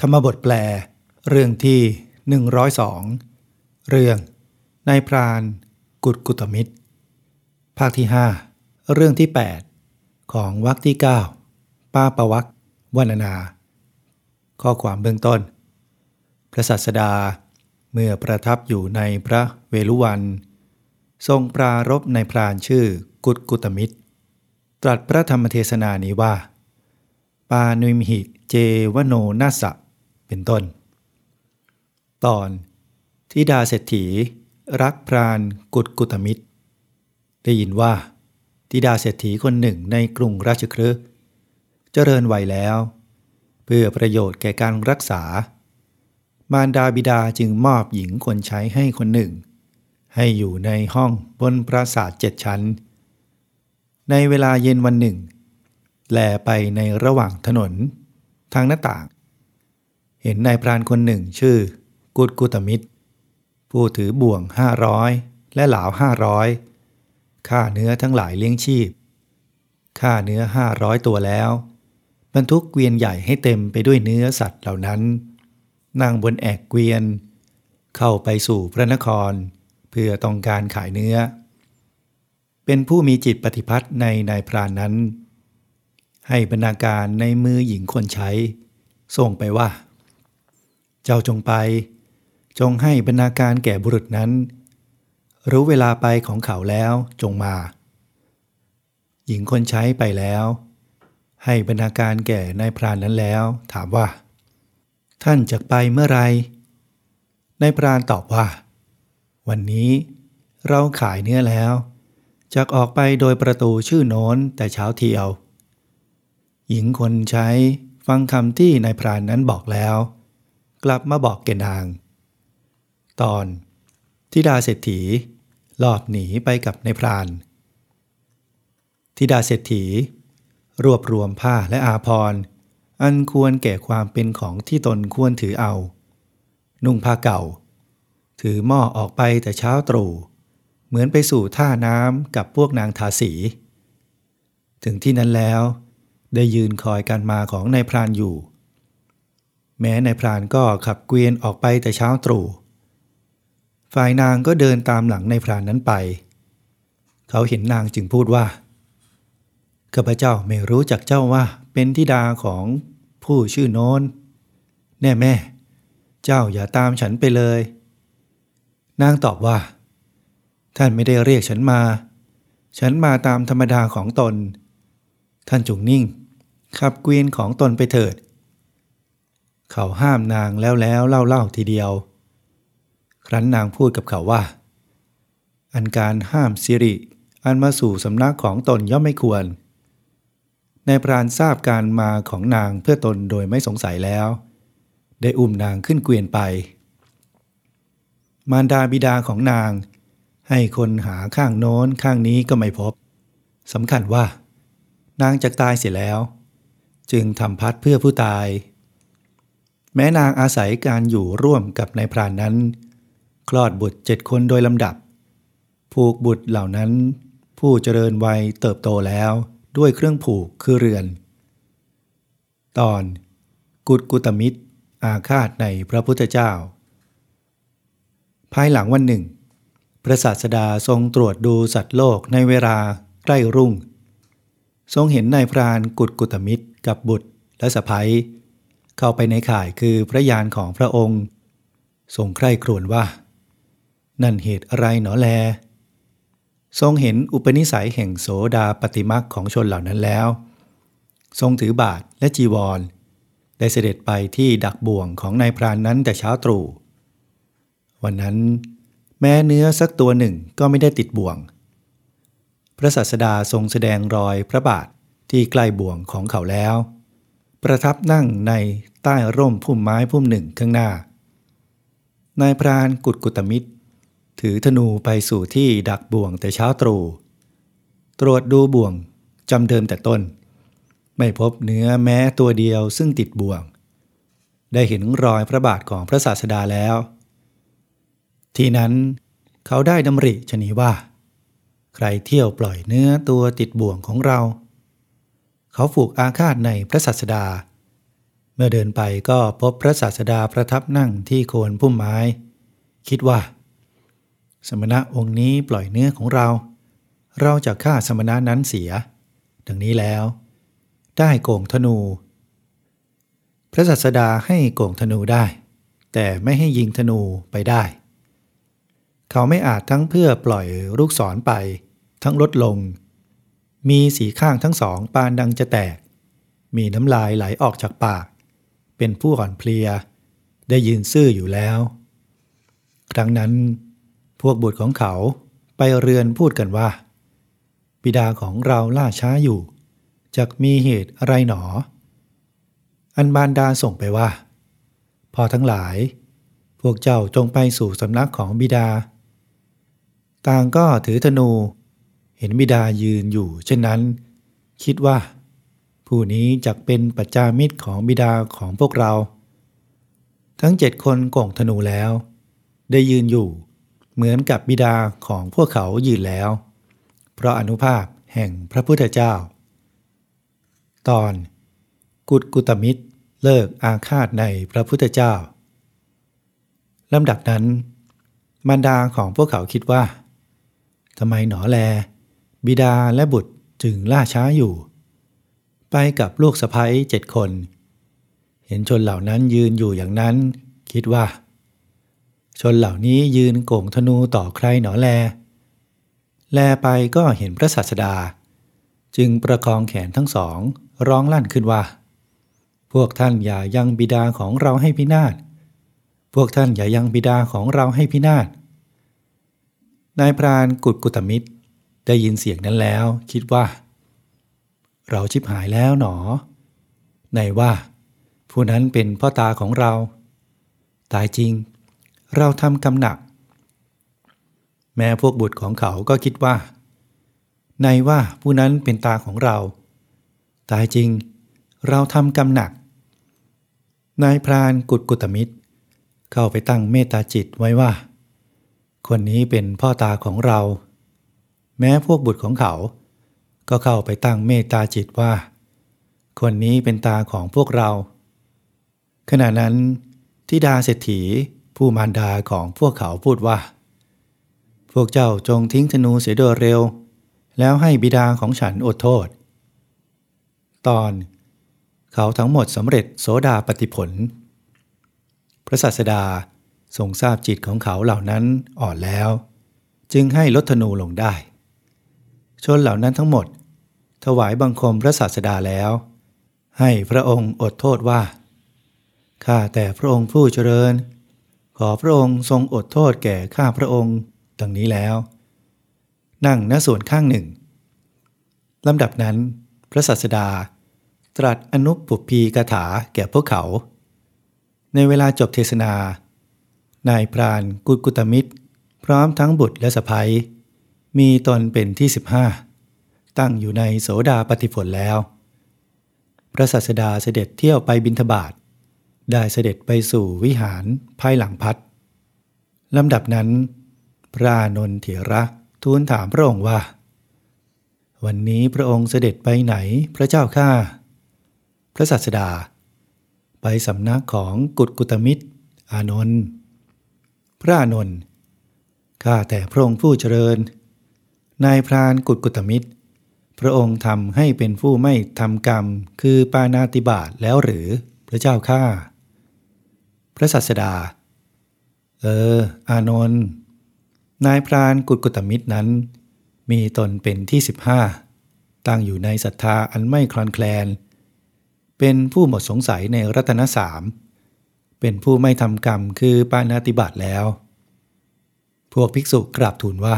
ธรรมบทแปล เรื่องที่ 102 เรื่องนายพรานกุดกุตมิตร ภาคที่ 5 เรื่องที่ 8 ของวรรคที่ 9 ป้าประวักวรรณนา ข้อความเบื้องต้น พระสัสดาเมื่อประทับอยู่ในพระเวลุวัน ทรงปรารบในพรานชื่อกุดกุตมิตร ตรัสพระธรรมเทศนานี้ว่า ปานุมหิเจวโนนาสะ เป็นต้น ตอนทิดาเศรษฐี รักพรานกุดกุตมิตร ได้ยินว่าทิดาเศรษฐีคนหนึ่งในกรุงราชคฤห์เจริญวัยแล้ว เพื่อประโยชน์แก่การรักษา มารดาบิดาจึงมอบหญิงคนใช้ให้คนหนึ่ง ให้อยู่ในห้องบนปราสาทเจ็ดชั้น ในเวลาเย็นวันหนึ่งแลไปในระหว่างถนน ทางหน้าต่าง เห็นนายพรานคนหนึ่งชื่อ กุดกุตมิตร ผู้ถือบ่วงห้าร้อยและเหลาห้าร้อยค่าเนื้อทั้งหลายเลี้ยงชีพ ค่าเนื้อห้าร้อยตัวแล้ว บรรทุกเกวียนใหญ่ให้เต็มไปด้วยเนื้อสัตว์เหล่านั้น นั่งบนแอกเกวียน เข้าไปสู่พระนคร เพื่อต้องการขายเนื้อ เป็นผู้มีจิตปฏิพัทธ์ในนายพรานนั้น ให้บรรณาการในมือหญิงคนใช้ ส่งไปว่า เจ้าจงไป จงให้บรรณาการแก่บุรุษนั้น รู้เวลาไปของเขาแล้วจงมา หญิงคนใช้ไปแล้ว ให้บรรณาการแก่นายพรานนั้นแล้ว ถามว่า ท่านจะไปเมื่อไรนายพรานตอบว่า วันนี้เราขายเนื้อแล้วจะออกไปโดยประตูชื่อโน้นแต่เช้าเที่ยว หญิงคนใช้ฟังคำที่นายพรานนั้นบอกแล้ว กลับมาบอกแกนาง ตอนทิดาเศรษฐีหลอบหนีไปกับนายพรานทิดาเศรษฐี รวบรวมผ้าและอาภรณ์อันควรแก่ความเป็นของที่ตนควรถือเอา นุ่งผ้าเก่า ถือหม้อออกไปแต่เช้าตรู่เหมือนไปสู่ท่าน้ำกับพวกนางทาสี ถึงที่นั้นแล้ว ได้ยืนคอยการมาของนายพรานอยู่ แม้นายพรานก็ขับเกวียนออกไปแต่เช้าตรู่ ฝ่ายนางก็เดินตามหลังนายพรานนั้นไป เขาเห็นนางจึงพูดว่าข้าพเจ้าไม่รู้จักเจ้าว่าเป็นธิดาของผู้ชื่อโน้น แน่แม่ เจ้าอย่าตามฉันไปเลย นางตอบว่า ท่านไม่ได้เรียกฉันมา ฉันมาตามธรรมดาของตน ท่านจงนิ่ง ขับเกวียนของตนไปเถิด เขาห้ามนางแล้วแล้วเล่าเล่าทีเดียว ครั้นนางพูดกับเขาว่า อันการห้ามสิริ อันมาสู่สำนักของตนย่อมไม่ควรนายพรานทราบการมาของนางเพื่อตนโดยไม่สงสัยแล้ว ได้อุ้มนางขึ้นเกวียนไป มารดาบิดาของนาง ให้คนหาข้างโน้นข้างนี้ก็ไม่พบสำคัญว่า นางจะตายเสียแล้ว จึงทำพัดเพื่อผู้ตาย แม้นางอาศัยการอยู่ร่วมกับนายพรานนั้น คลอดบุตรเจ็ดคนโดยลำดับ ผูกบุตรเหล่านั้น ผู้เจริญวัยเติบโตแล้วด้วยเครื่องผูกคือเรือน ตอน กุดกุตมิตร อาฆาตในพระพุทธเจ้า ภายหลังวันหนึ่ง พระศาสดาทรงตรวจดูสัตว์โลกในเวลาใกล้รุ่ง ทรงเห็นนายพรานกุดกุตมิตรกับบุตรและสะพ้ย เข้าไปในข่ายคือพระยานของพระองค์ ทรงใคร่ครวญว่า นั่นเหตุอะไรหนอแล ทรงเห็นอุปนิสัยแห่งโสดาปฏิมักของชนเหล่านั้นแล้ว ทรงถือบาทและจีวร ได้เสด็จไปที่ดักบ่วงของนายพรานนั้นแต่เช้าตรู่วันนั้นแม้เนื้อสักตัวหนึ่งก็ไม่ได้ติดบ่วง พระศาสดาทรงแสดงรอยพระบาทที่ใกล้บ่วงของเขาแล้ว ประทับนั่งในใต้ร่มพุ่มไม้พุ่มหนึ่งข้างหน้า นายพรานกุดกุตมิตร ถือธนูไปสู่ที่ดักบ่วงแต่เช้าตรู่ตรวจดูบ่วงจำเดิมแต่ต้น ไม่พบเนื้อแม้ตัวเดียวซึ่งติดบ่วง ได้เห็นรอยพระบาทของพระศาสดาแล้ว ทีนั้นเขาได้ดำริชนีว่า ใครเที่ยวปล่อยเนื้อตัวติดบ่วงของเรา เขาผูกอาฆาตในพระศาสดา เมื่อเดินไปก็พบพระศาสดาประทับนั่งที่โคนพุ่มไม้ คิดว่า สมณะองค์นี้ปล่อยเนื้อของเรา เราจะฆ่าสมณะนั้นเสีย ดังนี้แล้ว ได้โก่งธนู พระศาสดาให้โก่งธนูได้ แต่ไม่ให้ยิงธนูไปได้ เขาไม่อาจทั้งเพื่อปล่อยลูกศรไป ทั้งลดลง มีสีข้างทั้งสองปานดังจะแตก มีน้ำลายไหลออกจากปาก เป็นผู้อ่อนเพลีย ได้ยืนซื่ออยู่แล้ว ครั้งนั้น พวกบุตรของเขาไปเรือนพูดกันว่า บิดาของเราล่าช้าอยู่จะมีเหตุอะไรหนอ อันบานดาส่งไปว่า พอทั้งหลาย พวกเจ้าจงไปสู่สำนักของบิดา ต่างก็ถือธนู ห็นบิดายืนอยู่ เช่นนั้น คิดว่า ผู้นี้จะเป็นปัจจามิตรของบิดาของพวกเรา ทั้งเจ็ดคนก่งธนูแล้ว ได้ยืนอยู่ เหมือนกับบิดาของพวกเขายืนแล้ว เพราะอนุภาพแห่งพระพุทธเจ้า ตอน กุดกุตมิตรเลิกอาฆาตในพระพุทธเจ้าลำดับนั้น มารดาของพวกเขาคิดว่าทำไมหนอแล บิดาและบุตรจึงล่าช้าอยู่ ไปกับลูกสะพ้ยเจ็ดคน เห็นชนเหล่านั้นยืนอยู่อย่างนั้น คิดว่า ชนเหล่านี้ยืนโก่งธนูต่อใครหนอแล แลไปก็เห็นพระศาสดา จึงประคองแขนทั้งสองร้องลั่นขึ้นว่า พวกท่านอย่ายังบิดาของเราให้พินาศพวกท่านอย่ายังบิดาของเราให้พินาศนายพรานกุดกุตมิตร ได้ยินเสียงนั้นแล้ว คิดว่า เราชิบหายแล้วหนอ ในว่า ผู้นั้นเป็นพ่อตาของเรา ตายจริง เราทำกรรมหนัก แม้พวกบุตรของเขาก็คิดว่า ในว่าผู้นั้นเป็นตาของเรา ตายจริง เราทำกรรมหนัก นายพรานกุดกุตมิตร เข้าไปตั้งเมตตาจิตไว้ว่า คนนี้เป็นพ่อตาของเรา แม้พวกบุตรของเขา ก็เข้าไปตั้งเมตตาจิตว่า คนนี้เป็นตาของพวกเรา ขณะนั้นทิดาเศรษฐีผู้มารดาของพวกเขาพูดว่า พวกเจ้าจงทิ้งธนูเสียโดยเร็ว แล้วให้บิดาของฉันอดโทษ ตอน เขาทั้งหมดสำเร็จโสดาปฏิผล พระศาสดาทรงทราบจิตของเขาเหล่านั้นอ่อนแล้ว จึงให้ลดธนูลงได้ ชนเหล่านั้นทั้งหมด ถวายบังคมพระศาสดาแล้ว ให้พระองค์อดโทษว่า ข้าแต่พระองค์ผู้เจริญ ขอพระองค์ทรงอดโทษแก่ข้าพระองค์ดังนี้แล้ว นั่งณส่วนข้างหนึ่งลำดับนั้น พระศาสดาตรัสอนุปุพีกถาแก่พวกเขา ในเวลาจบเทศนา นายพรานกุกุตมิตร พร้อมทั้งบุตรและสะพ้ย มีตนเป็นที่สิบห้าตั้งอยู่ในโสดาปฏิผลแล้ว พระสัสดาเสด็จเที่ยวไปบินทบาทได้เสด็จไปสู่วิหารภายหลังพัดลำดับนั้น พระนนเถระทูลถามพระองค์ว่า วันนี้พระองค์เสด็จไปไหนพระเจ้าข้าพระสัสดา ไปสำนักของกุดกุตมิตร อานนท์พระอานนท์ข้าแต่พระองค์ผู้เจริญ นายพรานกุดกุตมิตร พระองค์ทำให้เป็นผู้ไม่ทำกรรมคือปานาติบาตแล้วหรือพระเจ้าข้าพระสัสดา เออ อานนท์นายพรานกุดกุตมิตรนั้น มีตนเป็นที่สิบห้าตั้งอยู่ในศรัทธาอันไม่คลอนแคลน เป็นผู้หมดสงสัยในรัตนสาม เป็นผู้ไม่ทำกรรมคือปานาติบาตแล้ว พวกภิกษุกราบทูลว่า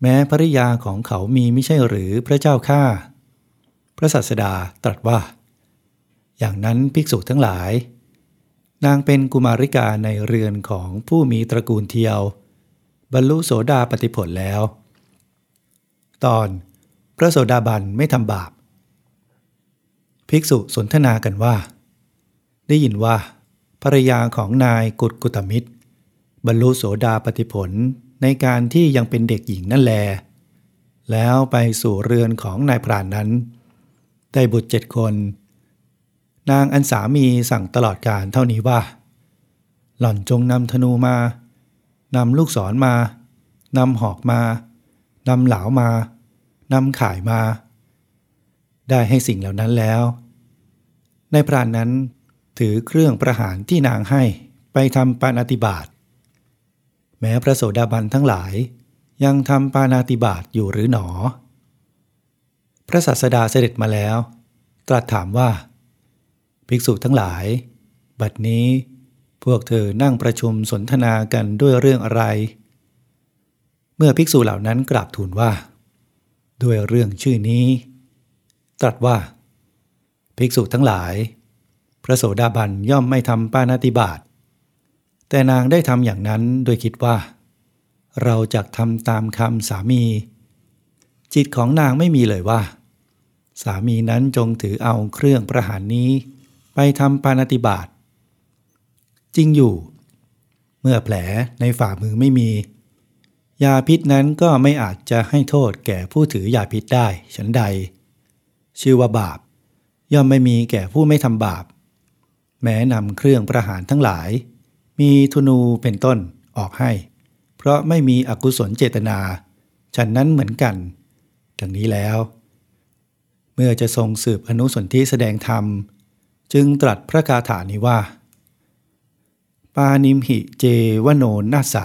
แม้ภริยาของเขามีไม่ใช่หรือพระเจ้าข้าพระสัสดาตรัสว่า อย่างนั้นภิกษุทั้งหลาย นางเป็นกุมาริกาในเรือนของผู้มีตระกูลเทียว บรรลุโสดาปฏิผลแล้ว ตอนพระโสดาบันไม่ทำบาป ภิกษุสนทนากันว่า ได้ยินว่าภรยาของนายกุดกุตมิตร บรรลุโสดาปฏิผล ในการที่ยังเป็นเด็กหญิงนั่นแล แล้วไปสู่เรือนของนายพรานนั้น ได้บุตรเจ็ดคน นางอันสามีสั่งตลอดการเท่านี้ว่า หล่อนจงนำธนูมานำลูกศรมานำหอกมานำเหลามา นำข่ายมา ได้ให้สิ่งเหล่านั้นแล้ว ในพรานนั้นถือเครื่องประหารที่นางให้ไปทำปานาติบาต แม้พระโสดาบันทั้งหลาย ยังทำปานาติบาตอยู่หรือหนอ พระสัสดาเสด็จมาแล้ว ตรัสถามว่า ภิกษุทั้งหลาย บัดนี้พวกเธอนั่งประชุมสนทนากันด้วยเรื่องอะไร เมื่อภิกษุเหล่านั้นกราบทูลว่า ด้วยเรื่องชื่อนี้ ตรัสว่า ภิกษุทั้งหลาย พระโสดาบันย่อมไม่ทำปานาติบาต แต่นางได้ทำอย่างนั้นโดยคิดว่า เราจะทำตามคำสามี จิตของนางไม่มีเลยว่า สามีนั้นจงถือเอาเครื่องประหารนี้ ไปทำปานติบาตจริงอยู่ เมื่อแผลในฝ่ามือไม่มี ยาพิษนั้นก็ไม่อาจจะให้โทษแก่ผู้ถือยาพิษได้ฉันใด ชื่อว่าบาป ย่อมไม่มีแก่ผู้ไม่ทำบาป แม้นำเครื่องประหารทั้งหลาย มีธนูเป็นต้นออกให้ เพราะไม่มีอกุศลเจตนา ฉันนั้นเหมือนกัน ดังนี้แล้ว เมื่อจะทรงสืบอนุสนธิแสดงธรรม จึงตรัสพระคาถานี้ว่า ปานิมหิเจวโนนาสะ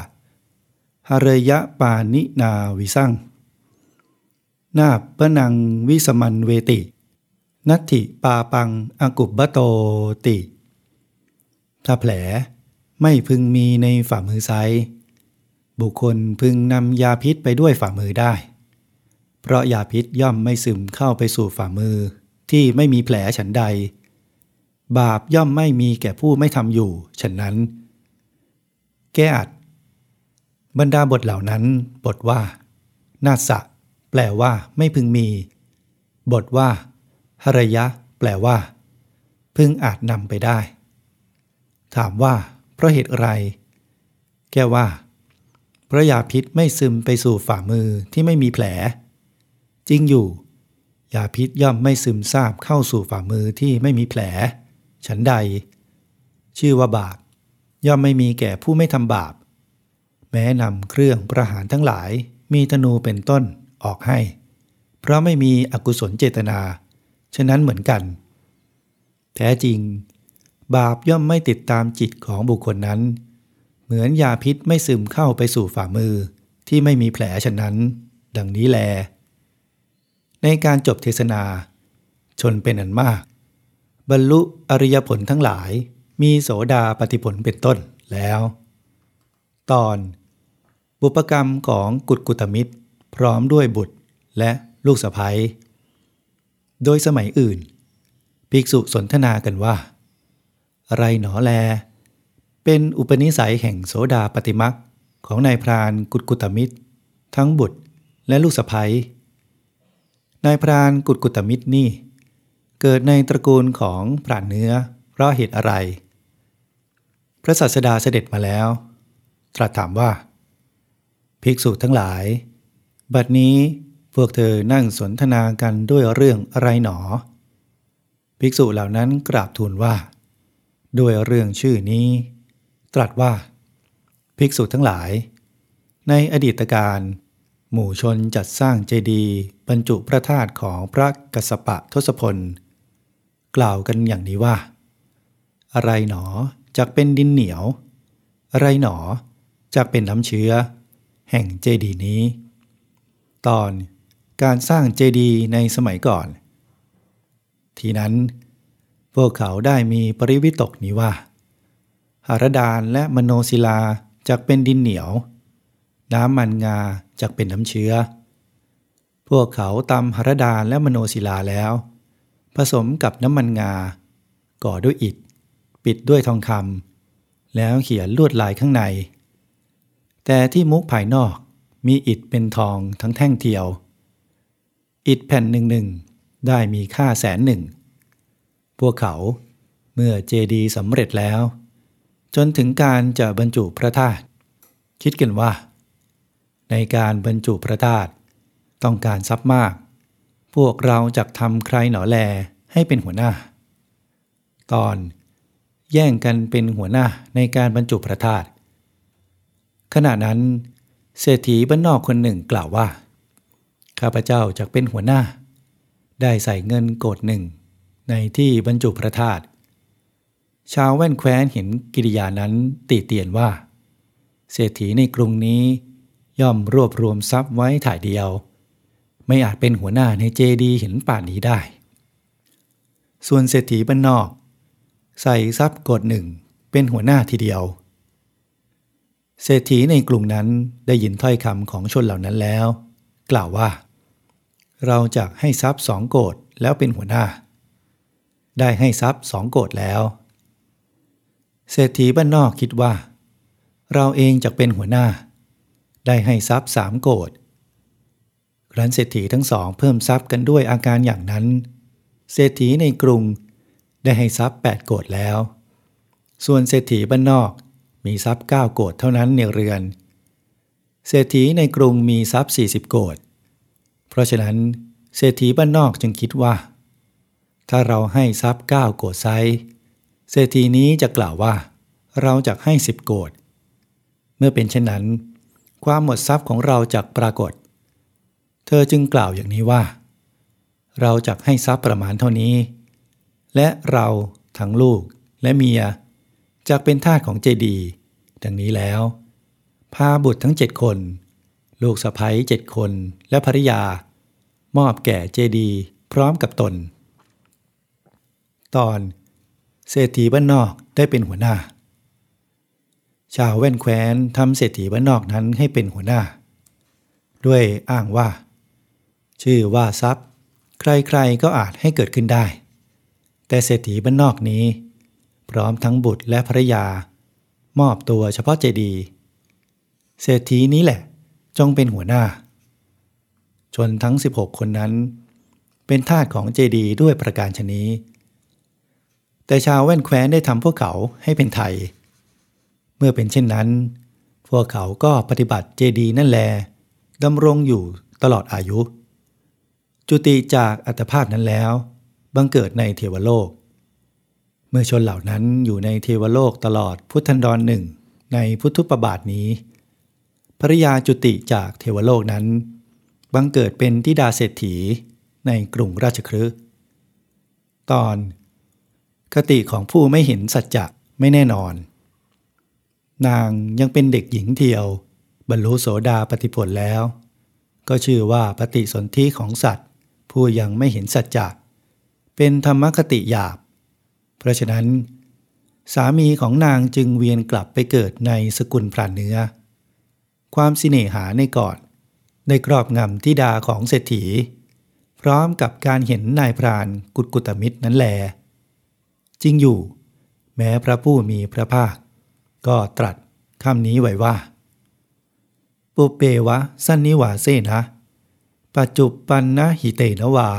หเรยะปานินาวิสังนาปนังวิสมันเวติ นัตถิปาปังอากุบบโตติ ถ้าแผล ไม่พึงมีในฝ่ามือซ้ายบุคคลพึงนำยาพิษไปด้วยฝ่ามือได้ เพราะยาพิษย่อมไม่ซึมเข้าไปสู่ฝ่ามือ ที่ไม่มีแผลฉันใด บาปย่อมไม่มีแก่ผู้ไม่ทำอยู่ฉะนั้น แก้อัดบรรดาบทเหล่านั้น บทว่า นาสะ แปลว่าไม่พึงมี บทว่าหรยะ แปลว่า พึงอาจนำไปได้ ถามว่า ราะเหตุอะไร แก้ว่า พระยาพิษไม่ซึมไปสู่ฝ่ามือที่ไม่มีแผล จริงอยู่ ยาพิษย่อมไม่ซึมซาบเข้าสู่ฝ่ามือที่ไม่มีแผล ฉันใด ชื่อว่าบาป ย่อมไม่มีแก่ผู้ไม่ทำบาป แม้นำเครื่องประหารทั้งหลายมีธนูเป็นต้นออกให้ เพราะไม่มีอกุศลเจตนา ฉะนั้นเหมือนกัน แท้จริง บาปย่อมไม่ติดตามจิตของบุคคลนั้น เหมือนยาพิษไม่ซึมเข้าไปสู่ฝ่ามือที่ไม่มีแผลฉะนั้น ดังนี้แล ในการจบเทศนา ชนเป็นอันมาก บรรลุอริยผลทั้งหลาย มีโสดาปฏิผลเป็นต้นแล้ว ตอน บุปกรรมของกุดกุตมิตร พร้อมด้วยบุตรและลูกสะพ้ยโดยสมัยอื่น ภิกษุสนทนากันว่า ไรหนอแล เป็นอุปนิสัยแห่งโสดาปฏิมักของนายพรานกุดกุตมิตร ทั้งบุตรและลูกสะใภ้นายพรานกุดกุตมิตรนี่ เกิดในตระกูลของพรานเนื้อ เพราะเหตุอะไร พระสัสดาเสด็จมาแล้ว ตรัสถามว่า ภิกษุทั้งหลาย บัดนี้พวกเธอนั่งสนทนากันด้วยเรื่องอะไรหนอ ภิกษุเหล่านั้นกราบทูลว่า ด้วยเรื่องชื่อนี้ ตรัสว่า ภิกษุทั้งหลาย ในอดีตการ หมู่ชนจัดสร้างเจดีย์บรรจุพระธาตุของพระกสปะทศพล กล่าวกันอย่างนี้ว่า อะไรหนอจักเป็นดินเหนียว อะไรหนอจักเป็นน้ำเชื้อ แห่งเจดีย์นี้ ตอนการสร้างเจดีย์ในสมัยก่อน ทีนั้น พวกเขาได้มีปริวิตกนี้ว่าหารดานและมโนศิลาจักเป็นดินเหนียว น้ำมันงาจักเป็นน้ำเชื้อ พวกเขาตำหารดานและมโนศิลาแล้ว ผสมกับน้ำมันงา ก่อด้วยอิฐ ปิดด้วยทองคำแล้วเขียนลวดลายข้างใน แต่ที่มุกภายนอกมีอิฐเป็นทองทั้งแท่งเทียว อิฐแผ่นหนึ่งหนึ่งได้มีค่าแสนหนึ่ง พวกเขาเมื่อเจดีสำเร็จแล้ว จนถึงการจะบรรจุพระธาตุคิดกันว่า ในการบรรจุพระธาตุต้องการทรัพย์มาก พวกเราจะทำใครหนอแลให้เป็นหัวหน้า ตอนแย่งกันเป็นหัวหน้าในการบรรจุพระธาตุขณะนั้น เศรษฐีบ้านนอกคนหนึ่งกล่าวว่า ข้าพเจ้าจะเป็นหัวหน้า ได้ใส่เงินโกดหนึ่ง ในที่บรรจุพระธาตุชาวแว่นแคว้นเห็นกิริยานั้นตีเตียนว่า เศรษฐีในกรุงนี้ย่อมรวบรวมทรัพย์ไว้ถ่ายเดียว ไม่อาจเป็นหัวหน้าในเจดีเห็นป่านนี้ได้ ส่วนเศรษฐีบ้านนอก ใส่ทรัพย์กดหนึ่งเป็นหัวหน้าทีเดียว เศรษฐีในกลุ่มนั้นได้ยินถ้อยคำของชนเหล่านั้นแล้ว กล่าวว่า เราจะให้ทรัพย์สองโกดแล้วเป็นหัวหน้า ได้ให้ทรัพย์สองโกดแล้ว เศรษฐีบ้านนอกคิดว่า เราเองจะเป็นหัวหน้า ได้ให้ทรัพย์สามโกดครั้นเศรษฐีทั้งสองเพิ่มทรัพย์กันด้วยอาการอย่างนั้น เศรษฐีในกรุงได้ให้ทรัพย์แปดโกดแล้ว ส่วนเศรษฐีบ้านนอกมีทรัพย์เก้าโกดเท่านั้นในเรือน เศรษฐีในกรุงมีทรัพย์สี่สิบโกดเพราะฉะนั้นเศรษฐีบ้านนอกจึงคิดว่า ถ้าเราให้ทรัพย์เก้าโกดไซ เศรษฐีนี้จะกล่าวว่า เราจะให้สิบโกดเมื่อเป็นเช่นนั้น ความหมดทรัพย์ของเราจากปรากฏ เธอจึงกล่าวอย่างนี้ว่า เราจะให้ทรัพย์ประมาณเท่านี้ และเราทั้งลูกและเมียจะเป็นทาสของเจดี ดังนี้แล้ว พาบุตรทั้งเจ็ดคน ลูกสะใภ้เจ็ดคนและภริยา มอบแก่เจดี พร้อมกับตน ตอน เศรษฐีบ้านนอกได้เป็นหัวหน้า ชาวแว่นแคว้นทำเศรษฐีบ้านนอกนั้นให้เป็นหัวหน้า ด้วยอ้างว่า ชื่อว่าทรัพย์ ใครๆก็อาจให้เกิดขึ้นได้ แต่เศรษฐีบ้านนอกนี้ พร้อมทั้งบุตรและภรรยา มอบตัวเฉพาะเจดี เศรษฐีนี้แหละ จงเป็นหัวหน้า ชนทั้ง 16 คนนั้นเป็นทาสของเจดีด้วยประการชนี้ แต่ชาวแว่นแคว้นได้ทำพวกเขาให้เป็นไทย เมื่อเป็นเช่นนั้น พวกเขาก็ปฏิบัติเจดีนั่นแลดำรงอยู่ตลอดอายุ จุติจากอัตภาพนั้นแล้ว บังเกิดในเทวโลก เมื่อชนเหล่านั้นอยู่ในเทวโลกตลอดพุทธันดรหนึ่งในพุทธุปบาทนี้ภริยาจุติจากเทวโลกนั้น บังเกิดเป็นทิดาเศรษฐีในกรุงราชคฤห์ตอน คติของผู้ไม่เห็นสัจจะไม่แน่นอน นางยังเป็นเด็กหญิงเทียว บรรลุโสดาปฏิผลแล้ว ก็ชื่อว่าปฏิสนธิของสัตว์ ผู้ยังไม่เห็นสัจจะเป็นธรรมคติหยาบ เพราะฉะนั้น สามีของนางจึงเวียนกลับไปเกิดในสกุลพรานเนื้อ ความสิเนหาในก่อนได้ครอบงำทิดาของเศรษฐี พร้อมกับการเห็นนายพรานกุดกุตมิตรนั้นแล จริงอยู่ แม้พระผู้มีพระภาค ก็ตรัสคำนี้ไว้ว่า ปุเปวะสันนิวาเซนะ ปัจจุปันนะหิเตนวา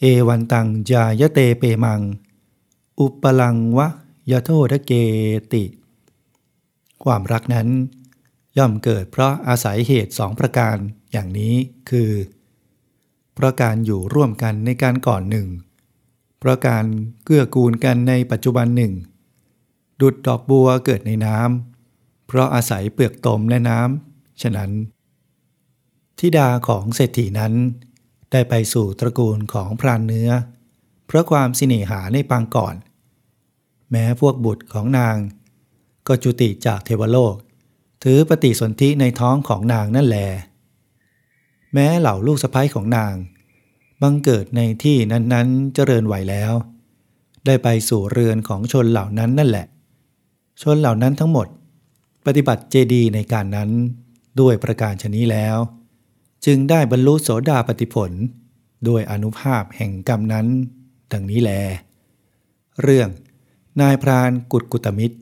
เอวันตังยายเตเปมัง อุปลังวะยะโททเกติ ความรักนั้น ย่อมเกิดเพราะอาศัยเหตุสองประการอย่างนี้คือ เพราะการอยู่ร่วมกันในการก่อนหนึ่ง เพราะการเกื้อกูลกันในปัจจุบันหนึ่ง ดุดดอกบัวเกิดในน้ำเพราะอาศัยเปลือกตมและน้ำฉะนั้นทิดาของเศรษฐีนั้น ได้ไปสู่ตระกูลของพรานเนื้อ เพราะความสิเนหาในปางก่อน แม้พวกบุตรของนาง ก็จุติจากเทวโลก ถือปฏิสนธิในท้องของนางนั่นแล แม้เหล่าลูกสะพ้ยของนาง บังเกิดในที่นั้นๆเจริญไหวแล้ว ได้ไปสู่เรือนของชนเหล่านั้นนั่นแหละ ชนเหล่านั้นทั้งหมด ปฏิบัติเจดีในการนั้นด้วยประการชนี้แล้ว จึงได้บรรลุโสดาปฏิผลด้วยอนุภาพแห่งกรรมนั้นดังนี้แล เรื่องนายพรานกุดกุตมิตร